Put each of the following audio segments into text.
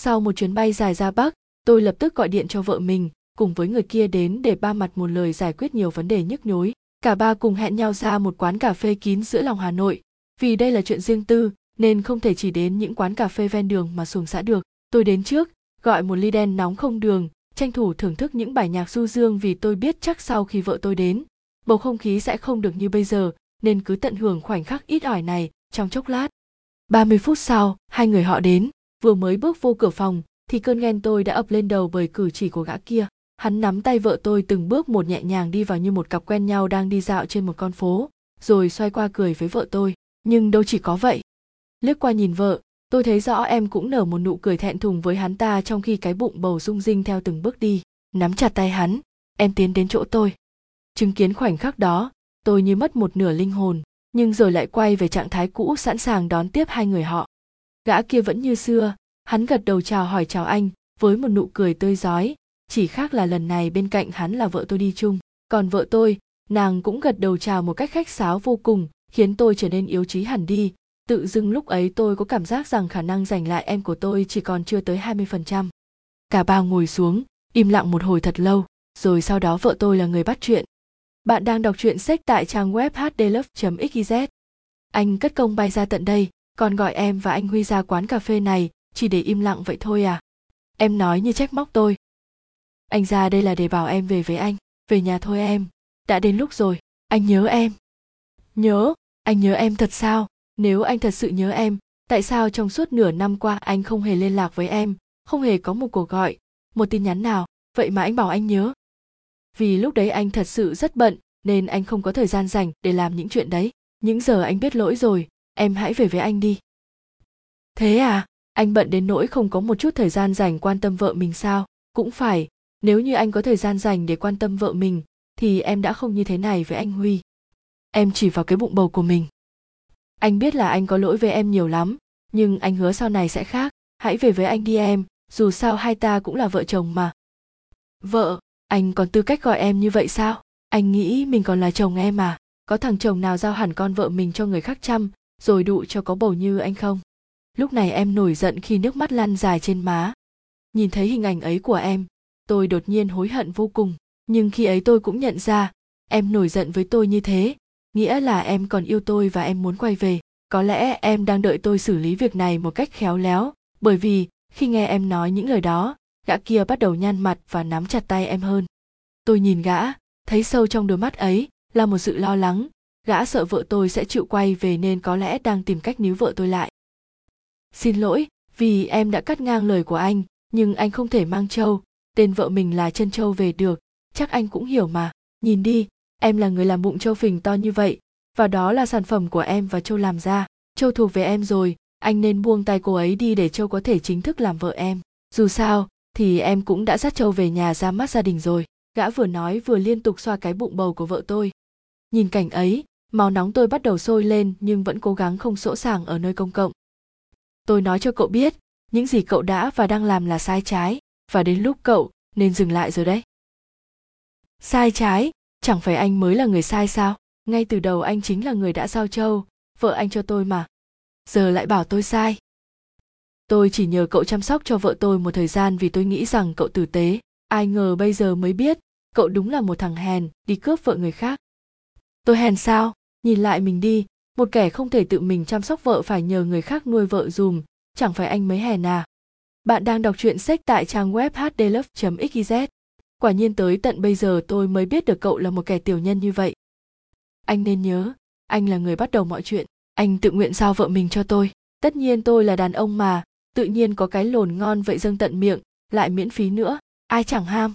sau một chuyến bay dài ra bắc, tôi lập tức gọi điện cho vợ mình, cùng với người kia đến để ba mặt một lời giải quyết nhiều vấn đề nhức nhối. Cả ba cùng hẹn nhau ra một quán cà phê kín giữa lòng hà nội. Vì đây là chuyện riêng tư, nên không thể chỉ đến những quán cà phê ven đường mà xuồng xã được. Tôi đến trước, gọi một ly đen nóng không đường, tranh thủ thưởng thức những bài nhạc du dương vì tôi biết chắc sau khi vợ tôi đến, bầu không khí sẽ không được như bây giờ, nên cứ tận hưởng khoảnh khắc ít ỏi này trong chốc lát. 30 phút sau, hai người họ đến vừa mới bước vô cửa phòng, thì cơn ghen tôi đã ập lên đầu bởi cử chỉ của gã kia. Hắn nắm tay vợ tôi từng bước một nhẹ nhàng đi vào như một cặp quen nhau đang đi dạo trên một con phố, rồi xoay qua cười với vợ tôi. Nhưng đâu chỉ có vậy. Liếc qua nhìn vợ, tôi thấy rõ em cũng nở một nụ cười thẹn thùng với hắn ta trong khi cái bụng bầu rung rinh theo từng bước đi. Nắm chặt tay hắn, em tiến đến chỗ tôi. Chứng kiến khoảnh khắc đó, tôi như mất một nửa linh hồn, nhưng rồi lại quay về trạng thái cũ sẵn sàng đón tiếp hai người họ gã kia vẫn như xưa hắn gật đầu chào hỏi chào anh với một nụ cười tươi rói chỉ khác là lần này bên cạnh hắn là vợ tôi đi chung còn vợ tôi nàng cũng gật đầu chào một cách khách sáo vô cùng khiến tôi trở nên yếu trí hẳn đi tự dưng lúc ấy tôi có cảm giác rằng khả năng giành lại em của tôi chỉ còn chưa tới 20%. Cả ba ngồi xuống, im lặng một hồi thật lâu, rồi sau đó vợ tôi là người bắt chuyện. Bạn đang đọc truyện sách tại trang web hdlove.xyz. Anh cất công bay ra tận đây, còn gọi em và anh Huy ra quán cà phê này, chỉ để im lặng vậy thôi à? Em nói như trách móc tôi. Anh ra đây là để bảo em về với anh, về nhà thôi em, đã đến lúc rồi, anh nhớ em. Nhớ, anh nhớ em thật sao? nếu anh thật sự nhớ em tại sao trong suốt nửa năm qua anh không hề liên lạc với em không hề có một cuộc gọi một tin nhắn nào vậy mà anh bảo anh nhớ vì lúc đấy anh thật sự rất bận nên anh không có thời gian dành để làm những chuyện đấy những giờ anh biết lỗi rồi em hãy về với anh đi. Thế à? Anh bận đến nỗi không có một chút thời gian dành quan tâm vợ mình sao? Cũng phải, nếu như anh có thời gian dành để quan tâm vợ mình, thì em đã không như thế này với anh huy. Em chỉ vào cái bụng bầu của mình. Anh biết là anh có lỗi với em nhiều lắm, nhưng anh hứa sau này sẽ khác. Hãy về với anh đi em, dù sao hai ta cũng là vợ chồng mà. Vợ, anh còn tư cách gọi em như vậy sao? Anh nghĩ mình còn là chồng em mà có thằng chồng nào giao hẳn con vợ mình cho người khác chăm rồi đụ cho có bầu như anh không? Lúc này em nổi giận khi nước mắt lăn dài trên má. Nhìn thấy hình ảnh ấy của em, tôi đột nhiên hối hận vô cùng. Nhưng khi ấy tôi cũng nhận ra, em nổi giận với tôi như thế. Nghĩa là em còn yêu tôi và em muốn quay về. Có lẽ em đang đợi tôi xử lý việc này một cách khéo léo, bởi vì khi nghe em nói những lời đó, gã kia bắt đầu nhăn mặt và nắm chặt tay em hơn. Tôi nhìn gã, thấy sâu trong đôi mắt ấy là một sự lo lắng gã sợ vợ tôi sẽ chịu quay về nên có lẽ đang tìm cách níu vợ tôi lại. Xin lỗi vì em đã cắt ngang lời của anh nhưng anh không thể mang châu, tên vợ mình là chân châu về được chắc anh cũng hiểu mà. Nhìn đi em là người làm bụng châu phình to như vậy và đó là sản phẩm của em và châu làm ra. Châu thuộc về em rồi anh nên buông tay cô ấy đi để châu có thể chính thức làm vợ em. Dù sao thì em cũng đã dắt châu về nhà ra mắt gia đình rồi. Gã vừa nói vừa liên tục xoa cái bụng bầu của vợ tôi. Nhìn cảnh ấy máu nóng tôi bắt đầu sôi lên nhưng vẫn cố gắng không sỗ sàng ở nơi công cộng. Tôi nói cho cậu biết, những gì cậu đã và đang làm là sai trái, và đến lúc cậu nên dừng lại rồi đấy. Sai trái? Chẳng phải anh mới là người sai sao? Ngay từ đầu anh chính là người đã giao châu vợ anh cho tôi mà. Giờ lại bảo tôi sai. Tôi chỉ nhờ cậu chăm sóc cho vợ tôi một thời gian vì tôi nghĩ rằng cậu tử tế. Ai ngờ bây giờ mới biết, cậu đúng là một thằng hèn đi cướp vợ người khác. Tôi hèn sao? Nhìn lại mình đi, một kẻ không thể tự mình chăm sóc vợ phải nhờ người khác nuôi vợ dùm, chẳng phải anh mới hèn à? Bạn đang đọc truyện sách tại trang web hdlove xyz quả nhiên tới tận bây giờ tôi mới biết được cậu là một kẻ tiểu nhân như vậy. Anh nên nhớ, anh là người bắt đầu mọi chuyện, anh tự nguyện giao vợ mình cho tôi. Tất nhiên tôi là đàn ông mà, tự nhiên có cái lồn ngon vậy dâng tận miệng, lại miễn phí nữa, ai chẳng ham.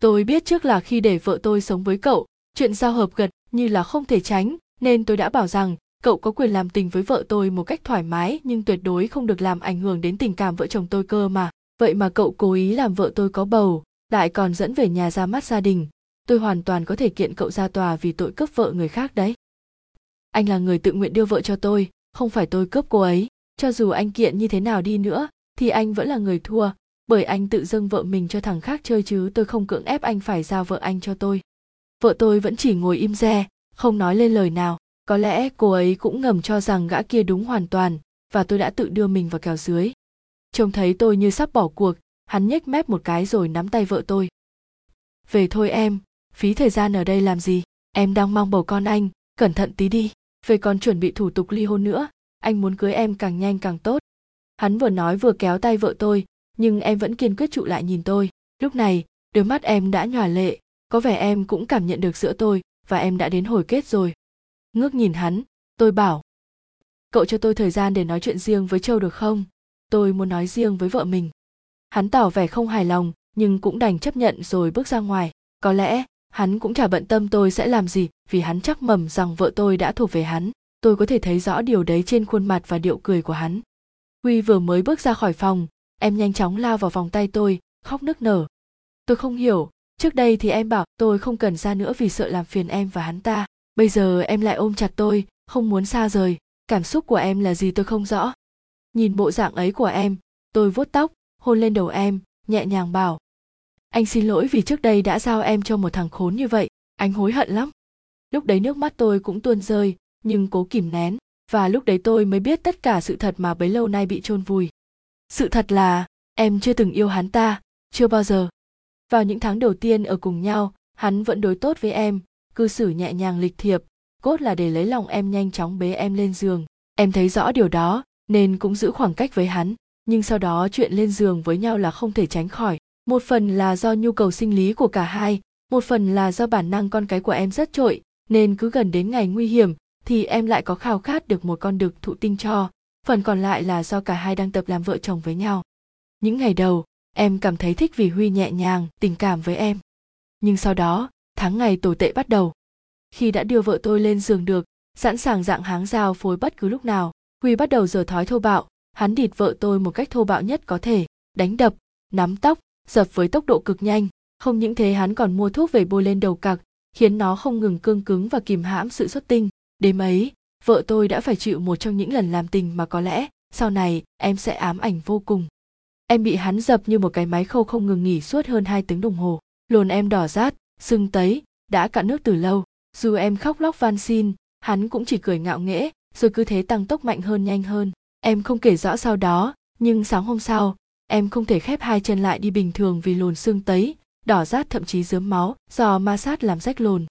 Tôi biết trước là khi để vợ tôi sống với cậu, chuyện giao hợp gật như là không thể tránh, nên tôi đã bảo rằng, cậu có quyền làm tình với vợ tôi một cách thoải mái, nhưng tuyệt đối không được làm ảnh hưởng đến tình cảm vợ chồng tôi cơ mà. Vậy mà cậu cố ý làm vợ tôi có bầu, lại còn dẫn về nhà ra mắt gia đình. Tôi hoàn toàn có thể kiện cậu ra tòa vì tội cướp vợ người khác đấy. Anh là người tự nguyện đưa vợ cho tôi, không phải tôi cướp cô ấy. Cho dù anh kiện như thế nào đi nữa, thì anh vẫn là người thua, bởi anh tự dâng vợ mình cho thằng khác chơi chứ tôi không cưỡng ép anh phải giao vợ anh cho tôi vợ tôi vẫn chỉ ngồi im re, không nói lên lời nào. Có lẽ cô ấy cũng ngầm cho rằng gã kia đúng hoàn toàn, và tôi đã tự đưa mình vào kèo dưới. Trông thấy tôi như sắp bỏ cuộc, hắn nhếch mép một cái rồi nắm tay vợ tôi. Về thôi em, phí thời gian ở đây làm gì? Em đang mong bầu con anh, cẩn thận tí đi. Về còn chuẩn bị thủ tục ly hôn nữa, anh muốn cưới em càng nhanh càng tốt. Hắn vừa nói vừa kéo tay vợ tôi, nhưng em vẫn kiên quyết trụ lại nhìn tôi. Lúc này, đôi mắt em đã nhòa lệ có vẻ em cũng cảm nhận được giữa tôi và em đã đến hồi kết rồi. Ngước nhìn hắn, tôi bảo, cậu cho tôi thời gian để nói chuyện riêng với châu được không? Tôi muốn nói riêng với vợ mình. Hắn tỏ vẻ không hài lòng, nhưng cũng đành chấp nhận rồi bước ra ngoài. Có lẽ, hắn cũng chả bận tâm tôi sẽ làm gì, vì hắn chắc mầm rằng vợ tôi đã thuộc về hắn. Tôi có thể thấy rõ điều đấy trên khuôn mặt và điệu cười của hắn. Huy vừa mới bước ra khỏi phòng, em nhanh chóng lao vào vòng tay tôi, khóc nức nở. Tôi không hiểu trước đây thì em bảo, tôi không cần ra nữa vì sợ làm phiền em và hắn ta. Bây giờ em lại ôm chặt tôi, không muốn xa rời. Cảm xúc của em là gì tôi không rõ. Nhìn bộ dạng ấy của em, tôi vuốt tóc, hôn lên đầu em, nhẹ nhàng bảo, anh xin lỗi vì trước đây đã giao em cho một thằng khốn như vậy, anh hối hận lắm. Lúc đấy nước mắt tôi cũng tuôn rơi, nhưng cố kìm nén, và lúc đấy tôi mới biết tất cả sự thật mà bấy lâu nay bị chôn vùi. Sự thật là, em chưa từng yêu hắn ta, chưa bao giờ vào những tháng đầu tiên ở cùng nhau, hắn vẫn đối tốt với em, cư xử nhẹ nhàng lịch thiệp, cốt là để lấy lòng em nhanh chóng bế em lên giường. Em thấy rõ điều đó, nên cũng giữ khoảng cách với hắn, nhưng sau đó chuyện lên giường với nhau là không thể tránh khỏi. Một phần là do nhu cầu sinh lý của cả hai, một phần là do bản năng con cái của em rất trội, nên cứ gần đến ngày nguy hiểm thì em lại có khao khát được một con đực thụ tinh cho. Phần còn lại là do cả hai đang tập làm vợ chồng với nhau. Những ngày đầu em cảm thấy thích vì huy nhẹ nhàng, tình cảm với em. Nhưng sau đó, tháng ngày tồi tệ bắt đầu. Khi đã đưa vợ tôi lên giường được, sẵn sàng dạng háng dao phối bất cứ lúc nào, huy bắt đầu giờ thói thô bạo. Hắn địt vợ tôi một cách thô bạo nhất có thể, đánh đập, nắm tóc, dập với tốc độ cực nhanh. Không những thế hắn còn mua thuốc về bôi lên đầu cặc, khiến nó không ngừng cương cứng và kìm hãm sự xuất tinh. Đêm ấy, vợ tôi đã phải chịu một trong những lần làm tình mà có lẽ sau này em sẽ ám ảnh vô cùng em bị hắn dập như một cái máy khâu không ngừng nghỉ suốt hơn hai tiếng đồng hồ. Lồn em đỏ rát, sưng tấy, đã cạn nước từ lâu. Dù em khóc lóc van xin, hắn cũng chỉ cười ngạo nghễ, rồi cứ thế tăng tốc mạnh hơn nhanh hơn. Em không kể rõ sau đó, nhưng sáng hôm sau, em không thể khép hai chân lại đi bình thường vì lồn sưng tấy, đỏ rát thậm chí dớm máu, do ma sát làm rách lồn.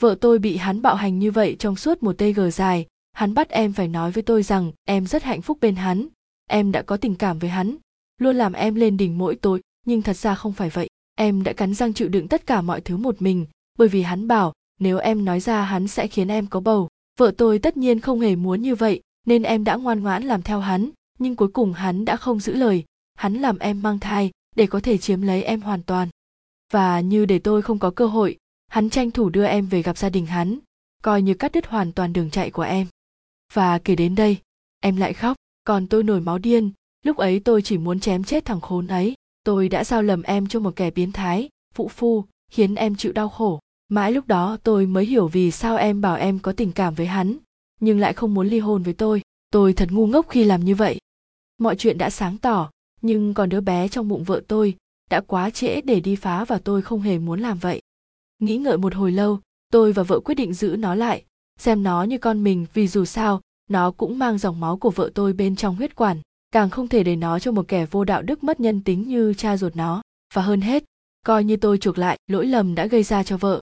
Vợ tôi bị hắn bạo hành như vậy trong suốt một tg dài, hắn bắt em phải nói với tôi rằng em rất hạnh phúc bên hắn, em đã có tình cảm với hắn luôn làm em lên đỉnh mỗi tối nhưng thật ra không phải vậy. Em đã cắn răng chịu đựng tất cả mọi thứ một mình, bởi vì hắn bảo, nếu em nói ra hắn sẽ khiến em có bầu. Vợ tôi tất nhiên không hề muốn như vậy, nên em đã ngoan ngoãn làm theo hắn, nhưng cuối cùng hắn đã không giữ lời. Hắn làm em mang thai, để có thể chiếm lấy em hoàn toàn. Và như để tôi không có cơ hội, hắn tranh thủ đưa em về gặp gia đình hắn, coi như cắt đứt hoàn toàn đường chạy của em. Và kể đến đây, em lại khóc, còn tôi nổi máu điên lúc ấy tôi chỉ muốn chém chết thằng khốn ấy. Tôi đã giao lầm em cho một kẻ biến thái, phụ phu, khiến em chịu đau khổ. Mãi lúc đó tôi mới hiểu vì sao em bảo em có tình cảm với hắn, nhưng lại không muốn ly hôn với tôi. Tôi thật ngu ngốc khi làm như vậy. Mọi chuyện đã sáng tỏ, nhưng còn đứa bé trong bụng vợ tôi đã quá trễ để đi phá và tôi không hề muốn làm vậy. Nghĩ ngợi một hồi lâu, tôi và vợ quyết định giữ nó lại, xem nó như con mình vì dù sao, nó cũng mang dòng máu của vợ tôi bên trong huyết quản càng không thể để nó cho một kẻ vô đạo đức mất nhân tính như cha ruột nó. Và hơn hết, coi như tôi chuộc lại, lỗi lầm đã gây ra cho vợ.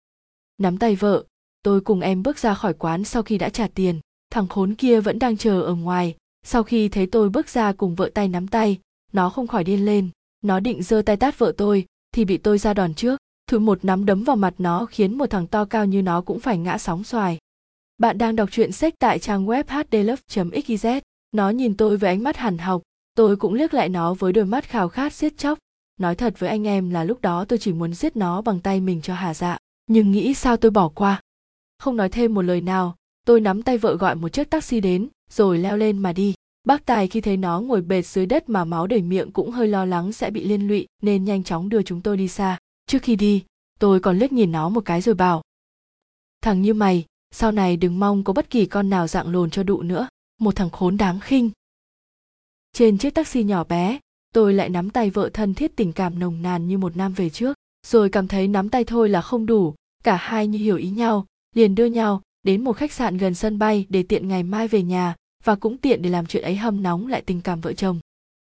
Nắm tay vợ, tôi cùng em bước ra khỏi quán sau khi đã trả tiền. Thằng khốn kia vẫn đang chờ ở ngoài. Sau khi thấy tôi bước ra cùng vợ tay nắm tay, nó không khỏi điên lên. Nó định giơ tay tát vợ tôi, thì bị tôi ra đòn trước. Thử một nắm đấm vào mặt nó khiến một thằng to cao như nó cũng phải ngã sóng xoài. Bạn đang đọc truyện sách tại trang web hdlove.xyz nó nhìn tôi với ánh mắt hằn học, tôi cũng liếc lại nó với đôi mắt khao khát giết chóc. Nói thật với anh em là lúc đó tôi chỉ muốn giết nó bằng tay mình cho hà dạ nhưng nghĩ sao tôi bỏ qua. Không nói thêm một lời nào, tôi nắm tay vợ gọi một chiếc taxi đến, rồi leo lên mà đi. Bác tài khi thấy nó ngồi bệt dưới đất mà máu đầy miệng cũng hơi lo lắng sẽ bị liên lụy, nên nhanh chóng đưa chúng tôi đi xa. Trước khi đi, tôi còn liếc nhìn nó một cái rồi bảo, thằng như mày, sau này đừng mong có bất kỳ con nào dạng lồn cho đụ nữa một thằng khốn đáng khinh. Trên chiếc taxi nhỏ bé, tôi lại nắm tay vợ thân thiết tình cảm nồng nàn như một năm về trước, rồi cảm thấy nắm tay thôi là không đủ, cả hai như hiểu ý nhau, liền đưa nhau đến một khách sạn gần sân bay để tiện ngày mai về nhà và cũng tiện để làm chuyện ấy hâm nóng lại tình cảm vợ chồng.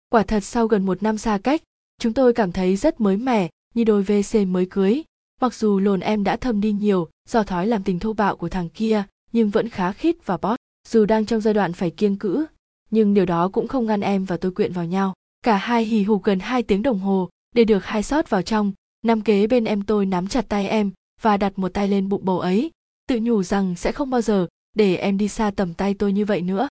Quả thật sau gần một năm xa cách, chúng tôi cảm thấy rất mới mẻ như đôi vc mới cưới. Mặc dù lồn em đã thâm đi nhiều do thói làm tình thô bạo của thằng kia, nhưng vẫn khá khít và bót dù đang trong giai đoạn phải kiêng cữ, nhưng điều đó cũng không ngăn em và tôi quyện vào nhau. Cả hai hì hục gần hai tiếng đồng hồ để được hai sót vào trong. Nằm kế bên em tôi nắm chặt tay em và đặt một tay lên bụng bầu ấy, tự nhủ rằng sẽ không bao giờ để em đi xa tầm tay tôi như vậy nữa.